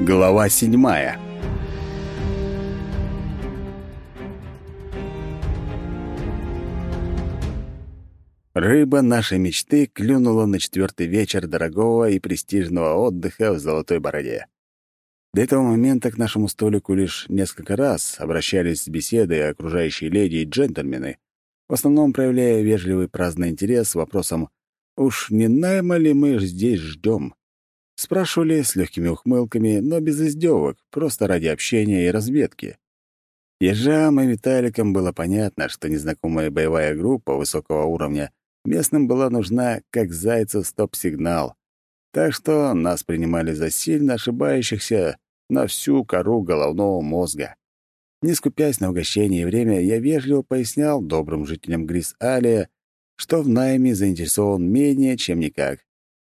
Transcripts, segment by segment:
Глава седьмая. Рыба нашей мечты клюнула на четвертый вечер дорогого и престижного отдыха в Золотой Бороде. До этого момента к нашему столику лишь несколько раз обращались с беседой окружающие леди и джентльмены, в основном проявляя вежливый праздный интерес вопросом «Уж не найма ли мы здесь ждем?» Спрашивали с легкими ухмылками, но без издевок, просто ради общения и разведки. Ежам и Виталикам было понятно, что незнакомая боевая группа высокого уровня местным была нужна как зайцу стоп-сигнал. Так что нас принимали за сильно ошибающихся на всю кору головного мозга. Не скупясь на угощение и время, я вежливо пояснял добрым жителям Грис-Алия, что в найме заинтересован менее, чем никак.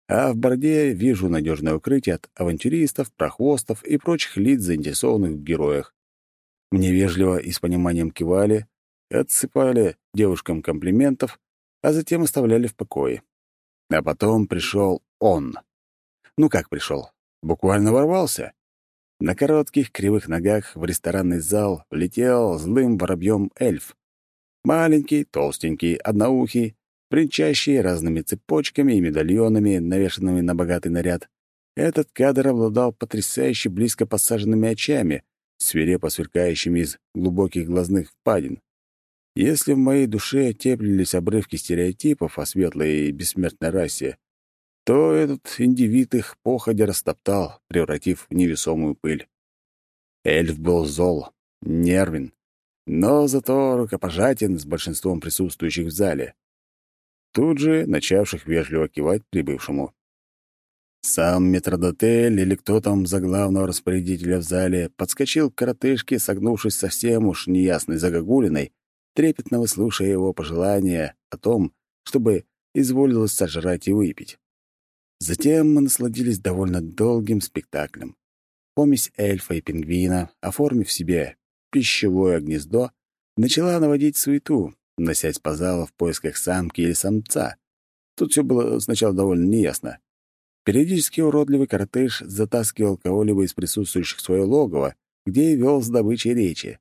А в Борде вижу надежное укрытие от авантюристов, прохвостов и прочих лиц, заинтересованных в героях. Мне вежливо и с пониманием кивали, отсыпали девушкам комплиментов, а затем оставляли в покое. А потом пришел он. Ну как пришел? Буквально ворвался. На коротких кривых ногах в ресторанный зал влетел злым воробьем эльф. Маленький, толстенький, одноухий, бренчащий разными цепочками и медальонами, навешанными на богатый наряд. Этот кадр обладал потрясающе близко посаженными очами, свирепо сверкающими из глубоких глазных впадин. Если в моей душе теплились обрывки стереотипов о светлой и бессмертной расе, то этот индивид их походя растоптал, превратив в невесомую пыль. Эльф был зол, нервен, но зато рукопожатен с большинством присутствующих в зале. Тут же начавших вежливо кивать прибывшему. Сам метродотель или кто там за главного распорядителя в зале подскочил к коротышке, согнувшись совсем уж неясной загогулиной, трепетно выслушая его пожелания о том, чтобы изволилось сожрать и выпить. Затем мы насладились довольно долгим спектаклем. Помесь эльфа и пингвина, оформив себе пищевое гнездо, начала наводить суету, носясь по залу в поисках самки или самца. Тут все было сначала довольно неясно. Периодически уродливый коротыш затаскивал кого-либо из присутствующих в свое логово, где и вел с добычей речи.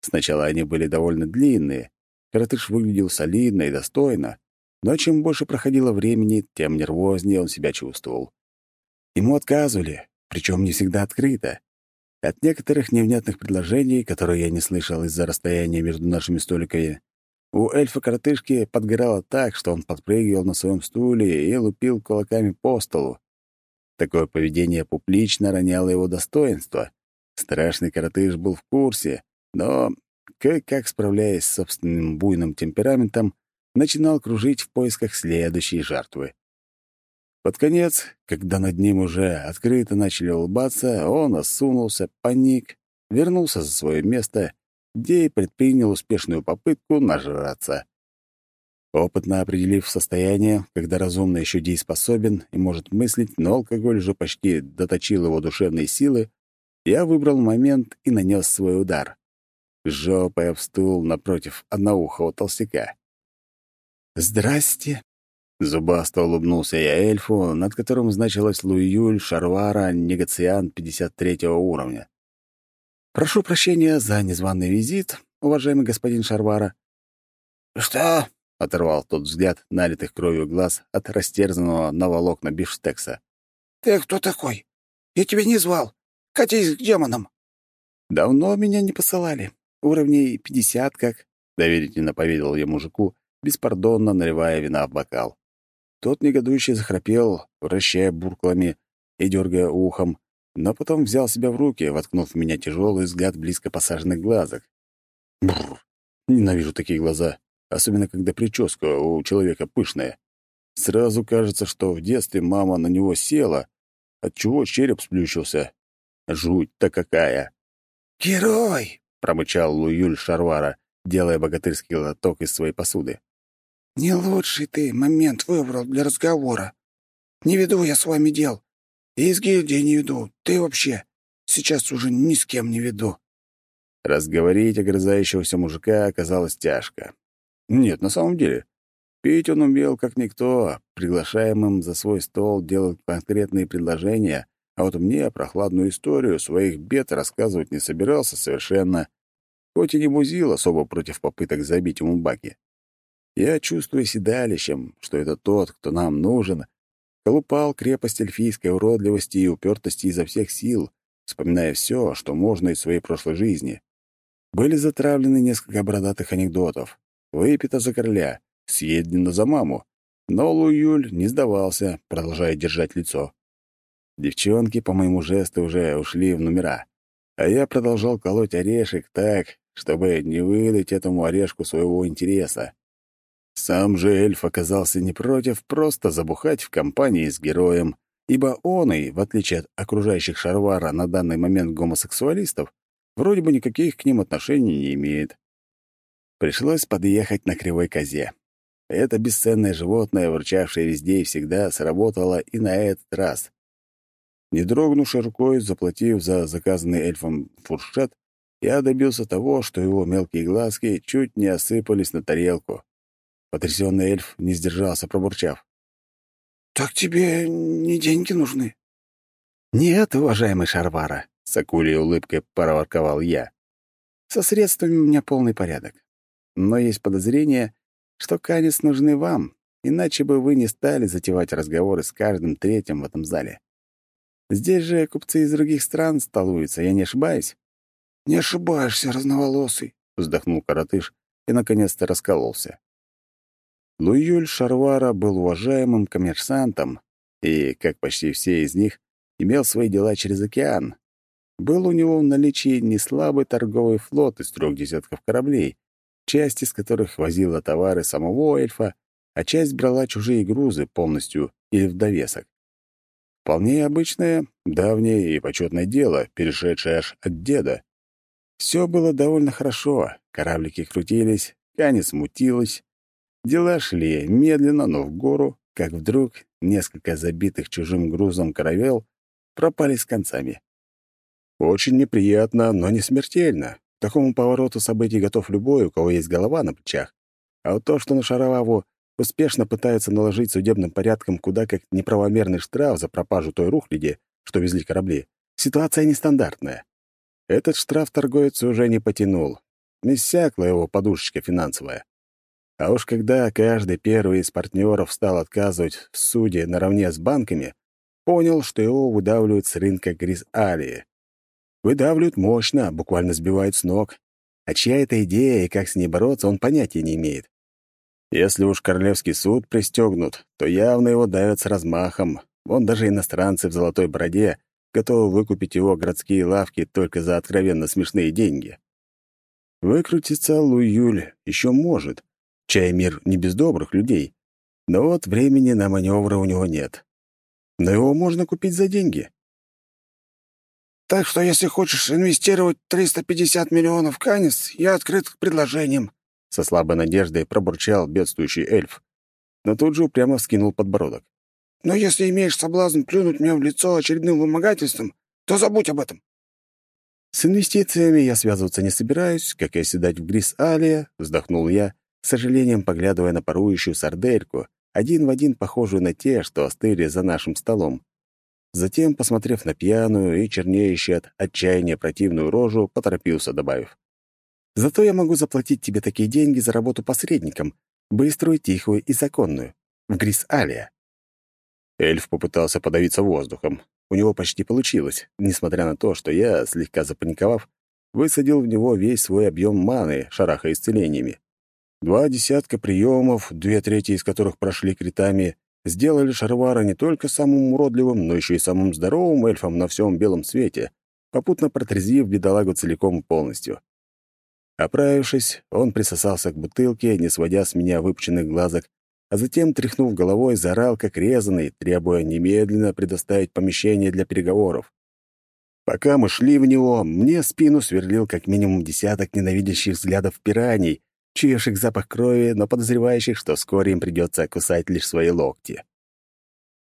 Сначала они были довольно длинные. Коротыш выглядел солидно и достойно, но чем больше проходило времени, тем нервознее он себя чувствовал. Ему отказывали, причем не всегда открыто. От некоторых невнятных предложений, которые я не слышал из-за расстояния между нашими столиками, у эльфа-коротышки подгорало так, что он подпрыгивал на своем стуле и лупил кулаками по столу. Такое поведение публично роняло его достоинство. Страшный коротыш был в курсе, но, кое-как справляясь с собственным буйным темпераментом, начинал кружить в поисках следующей жертвы. Под конец, когда над ним уже открыто начали улыбаться, он осунулся, паник, вернулся за свое место, где и предпринял успешную попытку нажраться. Опытно определив состояние, когда разумно еще дееспособен и может мыслить, но алкоголь уже почти доточил его душевные силы, я выбрал момент и нанес свой удар. Жопой об стул напротив одноухого толстяка. «Здрасте!» Зубасто улыбнулся я эльфу, над которым значилось Луюль Шарвара, негациант 53 уровня. «Прошу прощения за незваный визит, уважаемый господин Шарвара». «Что?» — оторвал тот взгляд, налитых кровью глаз от растерзанного на волокна бифштекса. «Ты кто такой? Я тебя не звал. Катись к демонам». «Давно меня не посылали. Уровней пятьдесят как», — доверительно поведал я мужику, беспардонно наливая вина в бокал. Тот негодующе захрапел, вращая бурклами и дергая ухом, но потом взял себя в руки, воткнув в меня тяжелый взгляд близко посаженных глазок. Бррр, ненавижу такие глаза, особенно когда прическа у человека пышная. Сразу кажется, что в детстве мама на него села, отчего череп сплющился. Жуть-то какая! «Герой!» — промычал Луюль Шарвара, делая богатырский глоток из своей посуды. «Не лучший ты момент выбрал для разговора. Не веду я с вами дел. И гильдии не веду. Ты вообще сейчас уже ни с кем не веду». Разговорить огрызающегося мужика оказалось тяжко. Нет, на самом деле. Пить он умел как никто. Приглашаемым за свой стол делал конкретные предложения, а вот мне прохладную историю своих бед рассказывать не собирался совершенно, хоть и не музил особо против попыток забить ему баки. Я чувствую седалищем, что это тот, кто нам нужен, колупал крепость эльфийской уродливости и упертости изо всех сил, вспоминая все, что можно из своей прошлой жизни. Были затравлены несколько бородатых анекдотов. Выпито за короля, съедено за маму. Но Луюль не сдавался, продолжая держать лицо. Девчонки по моему жесту уже ушли в номера, а я продолжал колоть орешек так, чтобы не выдать этому орешку своего интереса. Сам же эльф оказался не против просто забухать в компании с героем, ибо он и, в отличие от окружающих Шарвара на данный момент гомосексуалистов, вроде бы никаких к ним отношений не имеет. Пришлось подъехать на кривой козе. Это бесценное животное, ворчавшее везде и всегда, сработало и на этот раз. Не дрогнувшей рукой, заплатив за заказанный эльфом фуршет, я добился того, что его мелкие глазки чуть не осыпались на тарелку. Потрясенный эльф не сдержался, пробурчав. «Так тебе не деньги нужны?» «Нет, уважаемый Шарвара», — с акулей улыбкой проворковал я. «Со средствами у меня полный порядок. Но есть подозрение, что канец нужны вам, иначе бы вы не стали затевать разговоры с каждым третьим в этом зале. Здесь же купцы из других стран столуются, я не ошибаюсь?» «Не ошибаешься, разноволосый», — вздохнул коротыш и наконец-то раскололся. Луюль Шарвара был уважаемым коммерсантом и, как почти все из них, имел свои дела через океан. Был у него в наличии неслабый торговый флот из трех десятков кораблей, часть из которых возила товары самого эльфа, а часть брала чужие грузы полностью или в довесок. Вполне обычное, давнее и почетное дело, перешедшее аж от деда. Все было довольно хорошо, кораблики крутились, канец мутилась, Дела шли медленно, но в гору, как вдруг несколько забитых чужим грузом каравел пропали с концами. Очень неприятно, но не смертельно. К такому повороту событий готов любой, у кого есть голова на плечах. А вот то, что на Шароваву успешно пытаются наложить судебным порядком куда как неправомерный штраф за пропажу той рухляди, что везли корабли, ситуация нестандартная. Этот штраф торговец уже не потянул. Иссякла его подушечка финансовая. А уж когда каждый первый из партнеров стал отказывать в суде наравне с банками, понял, что его выдавливают с рынка Гриз-Алии. Выдавливают мощно, буквально сбивают с ног. А чья это идея и как с ней бороться, он понятия не имеет. Если уж королевский суд пристегнут, то явно его давят с размахом. Вон даже иностранцы в золотой бороде готовы выкупить его городские лавки только за откровенно смешные деньги. Выкрутиться Луюль еще может, Чай мир не без добрых людей. Но вот времени на маневры у него нет. Но его можно купить за деньги. Так что, если хочешь инвестировать 350 миллионов канис, я открыт к предложениям. Со слабой надеждой пробурчал бедствующий эльф. Но тут же упрямо вскинул подбородок. Но если имеешь соблазн плюнуть мне в лицо очередным вымогательством, то забудь об этом. С инвестициями я связываться не собираюсь, как и оседать в Грис-Алия, вздохнул я сожалением поглядывая на парующую сардельку, один в один похожую на те, что остыли за нашим столом. Затем, посмотрев на пьяную и чернеющую от отчаяния противную рожу, поторопился, добавив. «Зато я могу заплатить тебе такие деньги за работу посредником, быструю, тихую и законную, в Грис-Алия». Эльф попытался подавиться воздухом. У него почти получилось, несмотря на то, что я, слегка запаниковав, высадил в него весь свой объем маны, шараха исцелениями. Два десятка приемов, две трети из которых прошли критами, сделали Шарвара не только самым уродливым, но еще и самым здоровым эльфом на всем белом свете, попутно протрезвив бедолагу целиком и полностью. Оправившись, он присосался к бутылке, не сводя с меня выпученных глазок, а затем, тряхнув головой, заорал как резанный, требуя немедленно предоставить помещение для переговоров. Пока мы шли в него, мне спину сверлил как минимум десяток ненавидящих взглядов пираний, чуявших запах крови, но подозревающих, что вскоре им придется кусать лишь свои локти.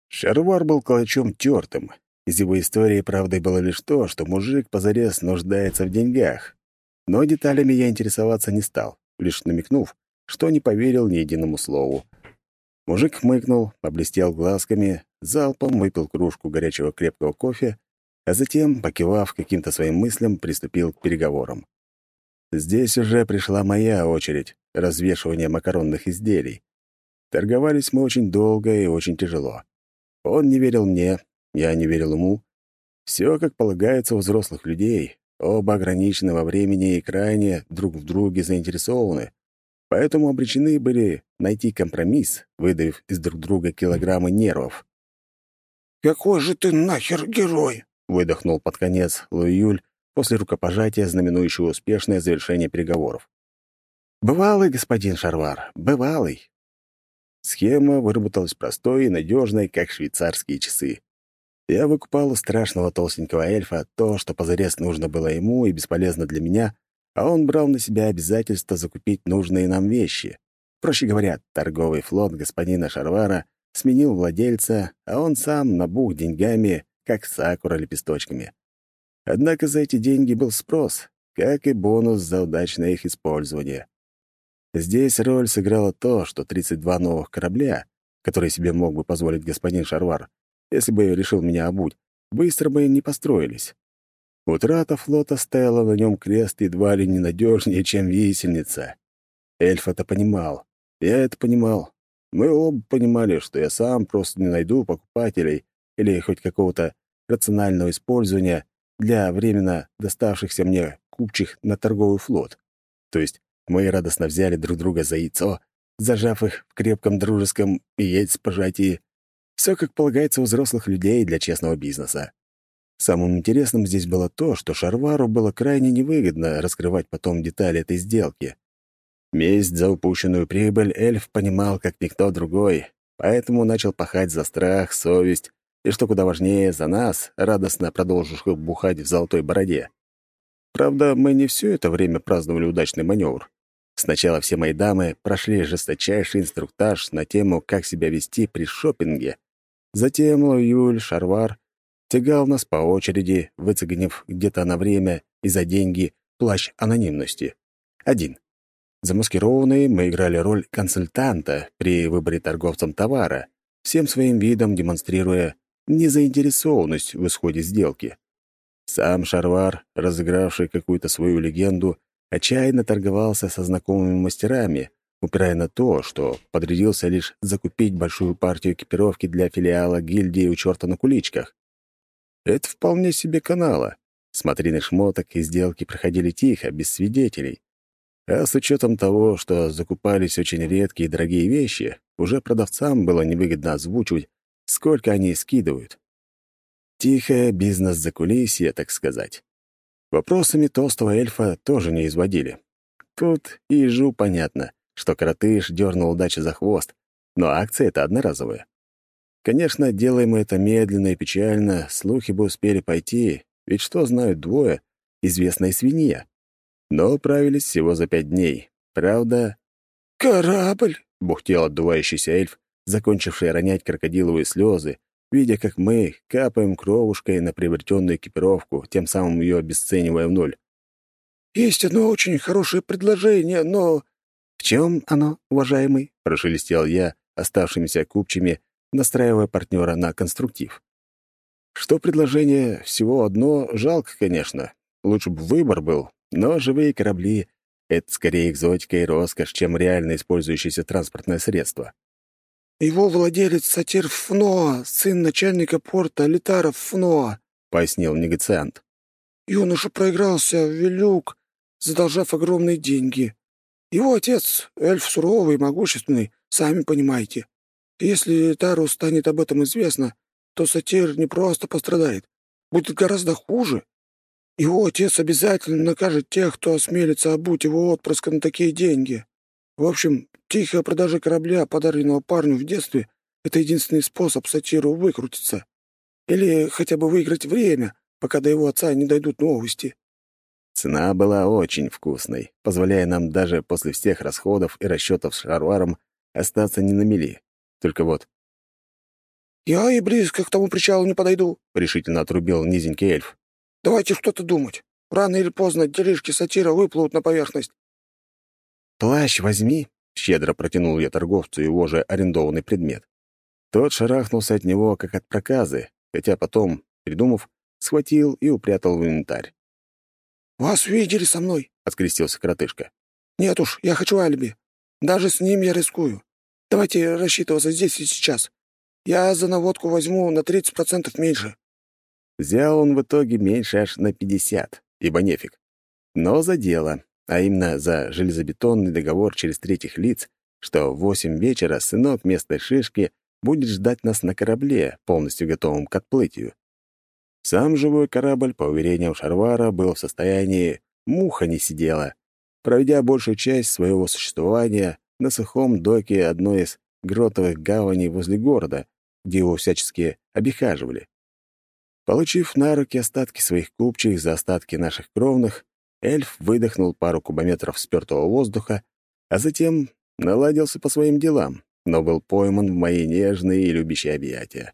Шарвар был калачом тертым. Из его истории правдой было лишь то, что мужик позарез нуждается в деньгах. Но деталями я интересоваться не стал, лишь намекнув, что не поверил ни единому слову. Мужик хмыкнул, поблестел глазками, залпом выпил кружку горячего крепкого кофе, а затем, покивав каким-то своим мыслям, приступил к переговорам. Здесь уже пришла моя очередь развешивания макаронных изделий. Торговались мы очень долго и очень тяжело. Он не верил мне, я не верил ему. Все, как полагается у взрослых людей, оба ограничены во времени и крайне друг в друге заинтересованы, поэтому обречены были найти компромисс, выдавив из друг друга килограммы нервов. «Какой же ты нахер герой!» — выдохнул под конец Луиюль после рукопожатия, знаменующего успешное завершение переговоров. «Бывалый, господин Шарвар, бывалый». Схема выработалась простой и надежной, как швейцарские часы. Я выкупал у страшного толстенького эльфа то, что позарез нужно было ему и бесполезно для меня, а он брал на себя обязательство закупить нужные нам вещи. Проще говоря, торговый флот господина Шарвара сменил владельца, а он сам набух деньгами, как сакура лепесточками. Однако за эти деньги был спрос, как и бонус за удачное их использование. Здесь роль сыграло то, что 32 новых корабля, которые себе мог бы позволить господин Шарвар, если бы решил меня обуть, быстро бы не построились. Утрата флота стояла на нем крест едва ли ненадежнее, чем висельница. Эльф это понимал. Я это понимал. Мы оба понимали, что я сам просто не найду покупателей или хоть какого-то рационального использования для временно доставшихся мне купчих на торговый флот. То есть мы радостно взяли друг друга за яйцо, зажав их в крепком дружеском яйцепожатии. Все как полагается у взрослых людей для честного бизнеса. Самым интересным здесь было то, что Шарвару было крайне невыгодно раскрывать потом детали этой сделки. Месть за упущенную прибыль эльф понимал как никто другой, поэтому начал пахать за страх, совесть и, что куда важнее, за нас, радостно продолживших бухать в золотой бороде. Правда, мы не все это время праздновали удачный маневр. Сначала все мои дамы прошли жесточайший инструктаж на тему, как себя вести при шопинге. Затем Луюль, Шарвар тягал нас по очереди, выцеганив где-то на время и за деньги плащ анонимности. Один. Замаскированные мы играли роль консультанта при выборе торговцам товара, всем своим видом демонстрируя незаинтересованность в исходе сделки. Сам Шарвар, разыгравший какую-то свою легенду, отчаянно торговался со знакомыми мастерами, упирая на то, что подрядился лишь закупить большую партию экипировки для филиала гильдии у черта на куличках. Это вполне себе канала. Смотрины шмоток и сделки проходили тихо, без свидетелей. А с учетом того, что закупались очень редкие и дорогие вещи, уже продавцам было невыгодно озвучивать, сколько они скидывают. Тихое бизнес-закулисье, так сказать. Вопросами толстого эльфа тоже не изводили. Тут и ежу понятно, что коротыш дернул удачу за хвост, но акция это одноразовая. Конечно, делаем мы это медленно и печально, слухи бы успели пойти, ведь что знают двое, известная свинья. Но управились всего за пять дней. Правда... «Корабль!» — бухтел отдувающийся эльф, закончивший ронять крокодиловые слезы, видя, как мы капаем кровушкой на приобретенную экипировку, тем самым ее обесценивая в ноль. «Есть одно очень хорошее предложение, но...» «В чем оно, уважаемый?» — прошелестел я оставшимися купчими, настраивая партнера на конструктив. Что предложение всего одно, жалко, конечно. Лучше бы выбор был, но живые корабли — это скорее экзотика и роскошь, чем реально использующееся транспортное средство. «Его владелец Сатир Фноа, сын начальника порта Литара Фноа», — пояснил негациант. «Юноша проигрался в Велюк, задолжав огромные деньги. Его отец — эльф суровый и могущественный, сами понимаете. Если Литару станет об этом известно, то Сатир не просто пострадает, будет гораздо хуже. Его отец обязательно накажет тех, кто осмелится обуть его отпрыска на такие деньги. В общем, тихая продажа корабля, подаренного парню в детстве, — это единственный способ сатиру выкрутиться. Или хотя бы выиграть время, пока до его отца не дойдут новости. Цена была очень вкусной, позволяя нам даже после всех расходов и расчетов с Шарваром остаться не на мели. Только вот... «Я и близко к тому причалу не подойду», — решительно отрубил низенький эльф. «Давайте что-то думать. Рано или поздно делишки сатира выплывут на поверхность. «Плащ возьми», — щедро протянул я торговцу его же арендованный предмет. Тот шарахнулся от него, как от проказы, хотя потом, придумав, схватил и упрятал в инвентарь. «Вас видели со мной?» — открестился коротышка. «Нет уж, я хочу алиби. Даже с ним я рискую. Давайте рассчитываться здесь и сейчас. Я за наводку возьму на 30% меньше». Взял он в итоге меньше аж на 50, ибо нефиг. Но за дело, а именно за железобетонный договор через третьих лиц, что в восемь вечера сынок местной шишки будет ждать нас на корабле, полностью готовом к отплытию. Сам живой корабль, по уверениям Шарвара, был в состоянии «муха не сидела», проведя большую часть своего существования на сухом доке одной из гротовых гаваней возле города, где его всячески обихаживали. Получив на руки остатки своих купчих за остатки наших кровных, эльф выдохнул пару кубометров спёртого воздуха, а затем наладился по своим делам, но был пойман в мои нежные и любящие объятия.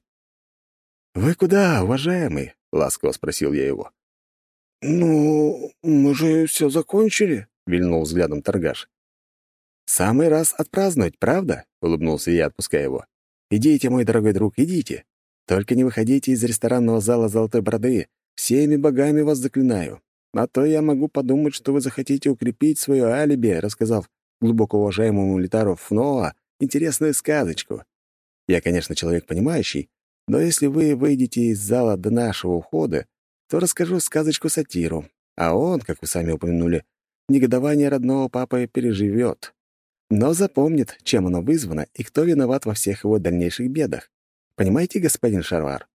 «Вы куда, уважаемый?» — ласково спросил я его. «Ну, мы же все закончили», — вильнул взглядом торгаш. «Самый раз отпраздновать, правда?» — улыбнулся я, отпуская его. «Идите, мой дорогой друг, идите. Только не выходите из ресторанного зала «Золотой бороды». Всеми богами вас заклинаю. А то я могу подумать, что вы захотите укрепить свое алиби, рассказав глубоко уважаемому Литару Фноа интересную сказочку. Я, конечно, человек понимающий, но если вы выйдете из зала до нашего ухода, то расскажу сказочку-сатиру, а он, как вы сами упомянули, негодование родного папы переживет. Но запомнит, чем оно вызвано и кто виноват во всех его дальнейших бедах. Понимаете, господин Шарвар?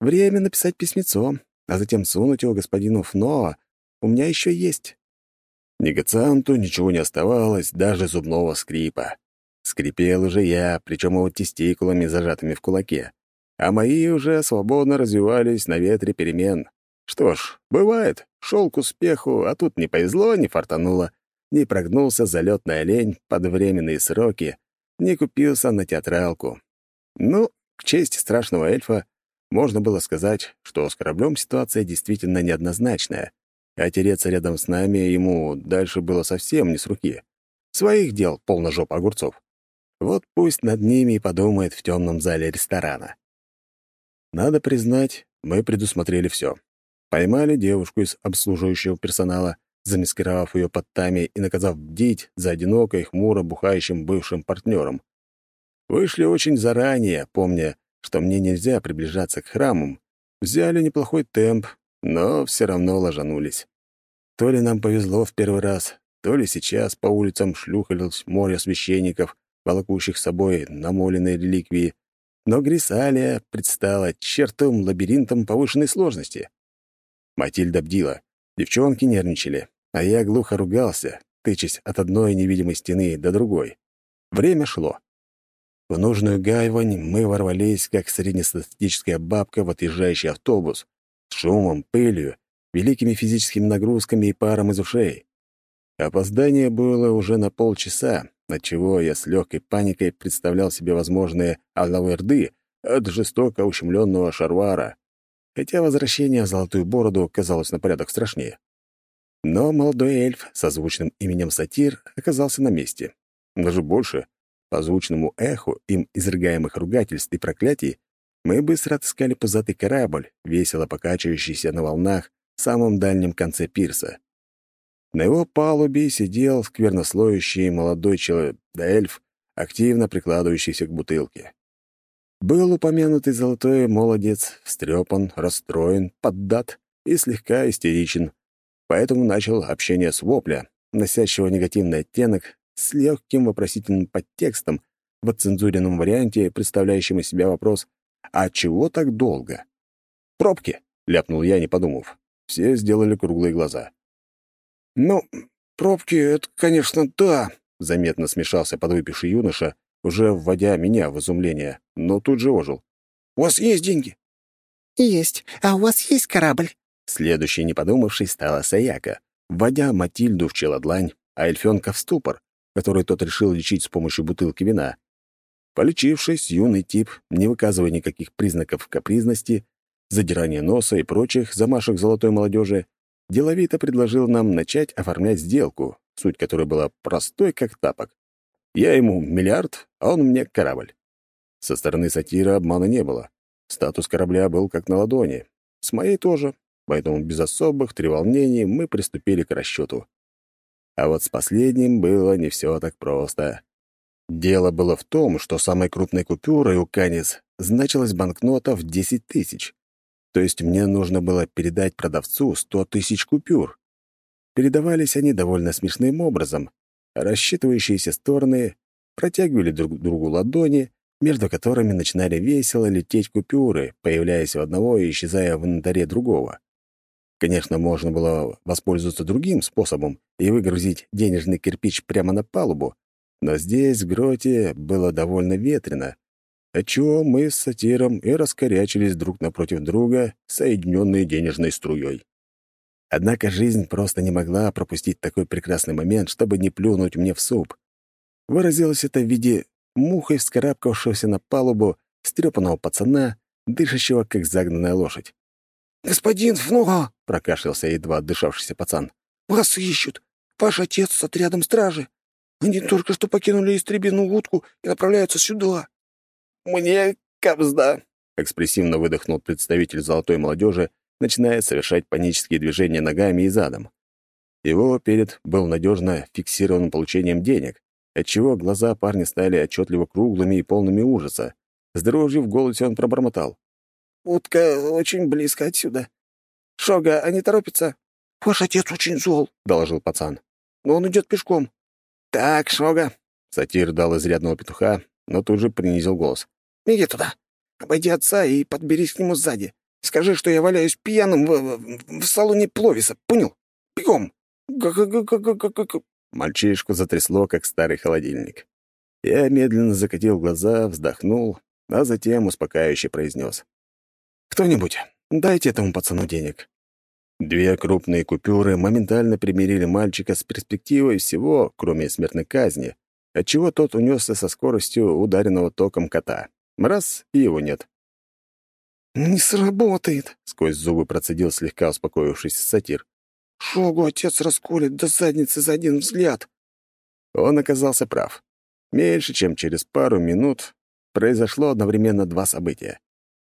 Время написать письмецо, а затем сунуть его господину Фноа у меня еще есть. Негацианту ничего не оставалось, даже зубного скрипа. Скрипел уже я, причем его тестикулами, зажатыми в кулаке а мои уже свободно развивались на ветре перемен. Что ж, бывает, шел к успеху, а тут не повезло, не фартануло, не прогнулся залетный олень под временные сроки, не купился на театралку. Ну, к чести страшного эльфа, можно было сказать, что с кораблем ситуация действительно неоднозначная, а тереться рядом с нами ему дальше было совсем не с руки. Своих дел полна жопа огурцов. Вот пусть над ними и подумает в темном зале ресторана. Надо признать, мы предусмотрели все. Поймали девушку из обслуживающего персонала, замаскировав ее под тами и наказав бдить за одинокой, хмуро бухающим бывшим партнером. Вышли очень заранее, помня, что мне нельзя приближаться к храмам. Взяли неплохой темп, но все равно ложанулись. То ли нам повезло в первый раз, то ли сейчас по улицам шлюхалось море священников, волокущих с собой намоленные реликвии, но Грисалия предстала чертовым лабиринтом повышенной сложности. Матильда бдила, девчонки нервничали, а я глухо ругался, тычась от одной невидимой стены до другой. Время шло. В нужную гайвань мы ворвались, как среднестатистическая бабка в отъезжающий автобус, с шумом, пылью, великими физическими нагрузками и паром из ушей. Опоздание было уже на полчаса, отчего я с легкой паникой представлял себе возможные аллаверды от жестоко ущемленного шарвара, хотя возвращение в Золотую Бороду казалось на порядок страшнее. Но молодой эльф со звучным именем Сатир оказался на месте. Даже больше, по звучному эху им изрыгаемых ругательств и проклятий, мы быстро отыскали пузатый корабль, весело покачивающийся на волнах в самом дальнем конце пирса. На его палубе сидел сквернослоящий молодой человек, да эльф, активно прикладывающийся к бутылке. Был упомянутый золотой молодец, встрепан, расстроен, поддат и слегка истеричен, поэтому начал общение с вопля, носящего негативный оттенок, с легким вопросительным подтекстом в отцензуренном варианте, представляющем из себя вопрос «А чего так долго?» «Пробки», — ляпнул я, не подумав. Все сделали круглые глаза. «Ну, пробки — это, конечно, да», — заметно смешался подвыпивший юноша, уже вводя меня в изумление, но тут же ожил. «У вас есть деньги?» «Есть. А у вас есть корабль?» Следующий, не подумавший, стала Саяка, вводя Матильду в челодлань, а эльфёнка в ступор, который тот решил лечить с помощью бутылки вина. Полечившись, юный тип, не выказывая никаких признаков капризности, задирания носа и прочих замашек золотой молодежи, деловито предложил нам начать оформлять сделку, суть которой была простой, как тапок. Я ему миллиард, а он мне корабль. Со стороны сатира обмана не было. Статус корабля был как на ладони. С моей тоже, поэтому без особых треволнений мы приступили к расчету. А вот с последним было не все так просто. Дело было в том, что самой крупной купюрой у Канис значилась банкнота в 10 тысяч. То есть мне нужно было передать продавцу 100 тысяч купюр. Передавались они довольно смешным образом. Рассчитывающиеся стороны протягивали друг другу ладони, между которыми начинали весело лететь купюры, появляясь у одного и исчезая в инвентаре другого. Конечно, можно было воспользоваться другим способом и выгрузить денежный кирпич прямо на палубу, но здесь, в гроте, было довольно ветрено, отчего мы с сатиром и раскорячились друг напротив друга, соединенные денежной струей. Однако жизнь просто не могла пропустить такой прекрасный момент, чтобы не плюнуть мне в суп. Выразилось это в виде мухой вскарабкавшегося на палубу стрепанного пацана, дышащего, как загнанная лошадь. «Господин Фнуга!» — прокашлялся едва отдышавшийся пацан. «Вас ищут! Ваш отец с отрядом стражи! Они только что покинули истребину утку и направляются сюда!» «Мне кабзда!» — экспрессивно выдохнул представитель золотой молодежи, начиная совершать панические движения ногами и задом. Его перед был надежно фиксирован получением денег, отчего глаза парня стали отчетливо круглыми и полными ужаса. С дрожью в голосе он пробормотал. «Утка очень близко отсюда. Шога, они торопятся?» «Ваш отец очень зол», — доложил пацан. «Но он идет пешком». «Так, Шога», — сатир дал изрядного петуха, но тут же принизил голос. «Иди туда. Обойди отца и подберись к нему сзади. Скажи, что я валяюсь пьяным в, в, в салоне Пловиса. Понял? Бегом!» Мальчишку затрясло, как старый холодильник. Я медленно закатил глаза, вздохнул, а затем успокаивающе произнес. «Кто-нибудь, дайте этому пацану денег». Две крупные купюры моментально примирили мальчика с перспективой всего, кроме смертной казни, отчего тот унесся со скоростью ударенного током кота. Раз — и его нет. «Не сработает», — сквозь зубы процедил слегка успокоившийся сатир. Шогу отец расколет до задницы за один взгляд. Он оказался прав. Меньше чем через пару минут произошло одновременно два события.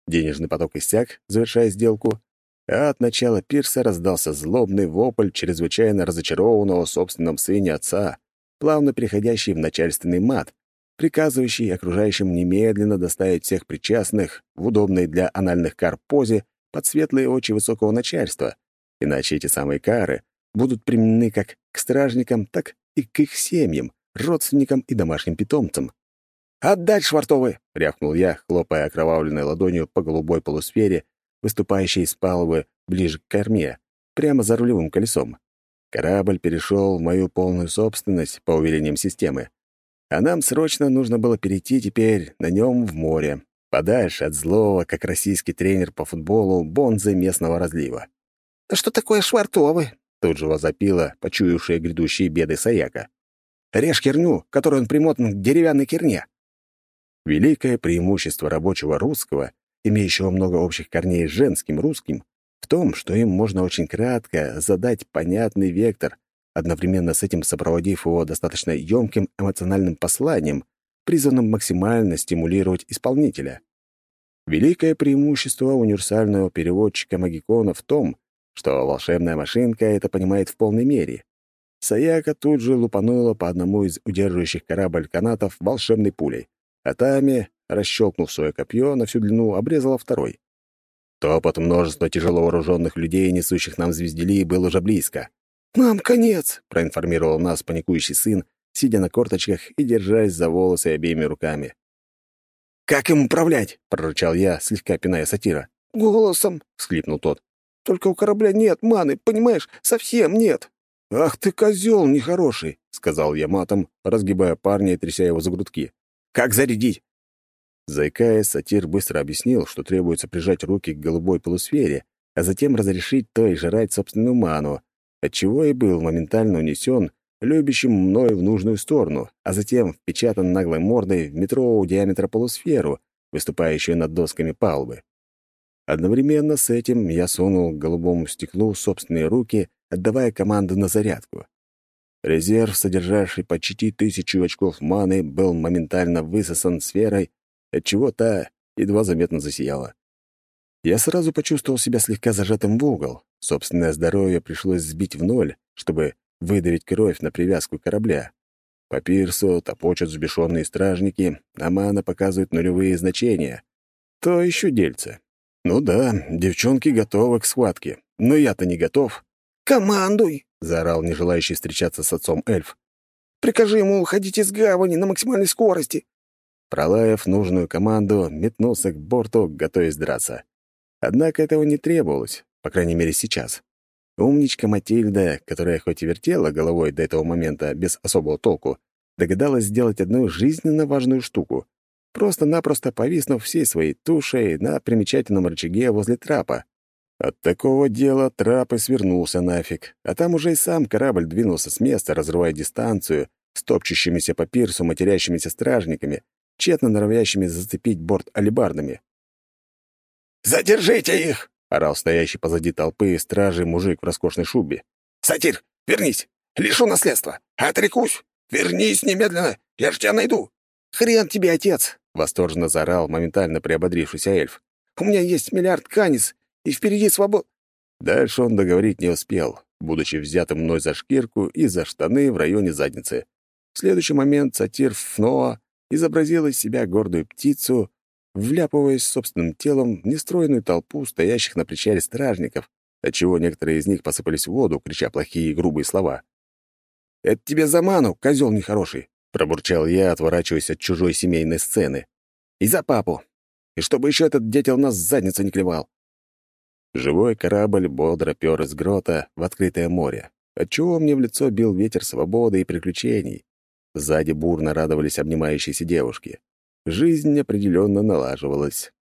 Денежный поток иссяк, завершая сделку, а от начала пирса раздался злобный вопль чрезвычайно разочарованного в собственном сыне отца, плавно переходящий в начальственный мат, приказывающий окружающим немедленно доставить всех причастных в удобной для анальных кар позе под светлые очи высокого начальства, Иначе эти самые кары будут применены как к стражникам, так и к их семьям, родственникам и домашним питомцам. «Отдать, швартовы!» — рявкнул я, хлопая окровавленной ладонью по голубой полусфере, выступающей из палубы ближе к корме, прямо за рулевым колесом. Корабль перешел в мою полную собственность по уверениям системы. А нам срочно нужно было перейти теперь на нем в море, подальше от злого, как российский тренер по футболу, бонзы местного разлива. «Да что такое швартовы?» — тут же возопила, почуявшая грядущие беды Саяка. «Режь керню, которую он примотан к деревянной керне». Великое преимущество рабочего русского, имеющего много общих корней с женским русским, в том, что им можно очень кратко задать понятный вектор, одновременно с этим сопроводив его достаточно емким эмоциональным посланием, призванным максимально стимулировать исполнителя. Великое преимущество универсального переводчика Магикона в том, что волшебная машинка это понимает в полной мере. Саяка тут же лупанула по одному из удерживающих корабль канатов волшебной пулей, а Тами, расщелкнув свое копье на всю длину, обрезала второй. Топот множества тяжело вооруженных людей, несущих нам звездели, был уже близко. «Нам конец!» — проинформировал нас паникующий сын, сидя на корточках и держась за волосы обеими руками. «Как им управлять?» — прорычал я, слегка пиная сатира. «Голосом!» — всхлипнул тот. Только у корабля нет маны, понимаешь? Совсем нет!» «Ах ты, козел нехороший!» — сказал я матом, разгибая парня и тряся его за грудки. «Как зарядить?» Заикаясь, сатир быстро объяснил, что требуется прижать руки к голубой полусфере, а затем разрешить той жрать собственную ману, отчего и был моментально унесен любящим мною в нужную сторону, а затем впечатан наглой мордой в метрового диаметра полусферу, выступающую над досками палубы. Одновременно с этим я сунул к голубому стеклу собственные руки, отдавая команду на зарядку. Резерв, содержащий почти тысячу очков маны, был моментально высосан сферой, отчего та едва заметно засияла. Я сразу почувствовал себя слегка зажатым в угол. Собственное здоровье пришлось сбить в ноль, чтобы выдавить кровь на привязку корабля. По пирсу топочут взбешенные стражники, а мана показывает нулевые значения. То еще дельце. Ну да, девчонки готовы к схватке, но я-то не готов. «Командуй!» — заорал не желающий встречаться с отцом эльф. «Прикажи ему уходить из гавани на максимальной скорости!» Пролаев нужную команду, метнулся к борту, готовясь драться. Однако этого не требовалось, по крайней мере, сейчас. Умничка Матильда, которая хоть и вертела головой до этого момента без особого толку, догадалась сделать одну жизненно важную штуку, просто-напросто повиснув всей своей тушей на примечательном рычаге возле трапа. От такого дела трап и свернулся нафиг, а там уже и сам корабль двинулся с места, разрывая дистанцию, с топчущимися по пирсу матерящимися стражниками, тщетно норовящими зацепить борт алебардами. «Задержите их!» — орал стоящий позади толпы стражи мужик в роскошной шубе. «Сатир, вернись! Лишу наследства! Отрекусь! Вернись немедленно! Я ж тебя найду!» «Хрен тебе, отец!» — восторженно заорал моментально приободрившийся эльф. «У меня есть миллиард канис, и впереди свобод...» Дальше он договорить не успел, будучи взятым мной за шкирку и за штаны в районе задницы. В следующий момент сатир Фноа изобразил из себя гордую птицу, вляпываясь собственным телом в нестроенную толпу стоящих на причале стражников, отчего некоторые из них посыпались в воду, крича плохие и грубые слова. «Это тебе за ману, козел нехороший!» — пробурчал я, отворачиваясь от чужой семейной сцены. «И за папу! И чтобы еще этот дятел нас с задницы не клевал!» Живой корабль бодро пер из грота в открытое море, отчего мне в лицо бил ветер свободы и приключений. Сзади бурно радовались обнимающиеся девушки. Жизнь определенно налаживалась.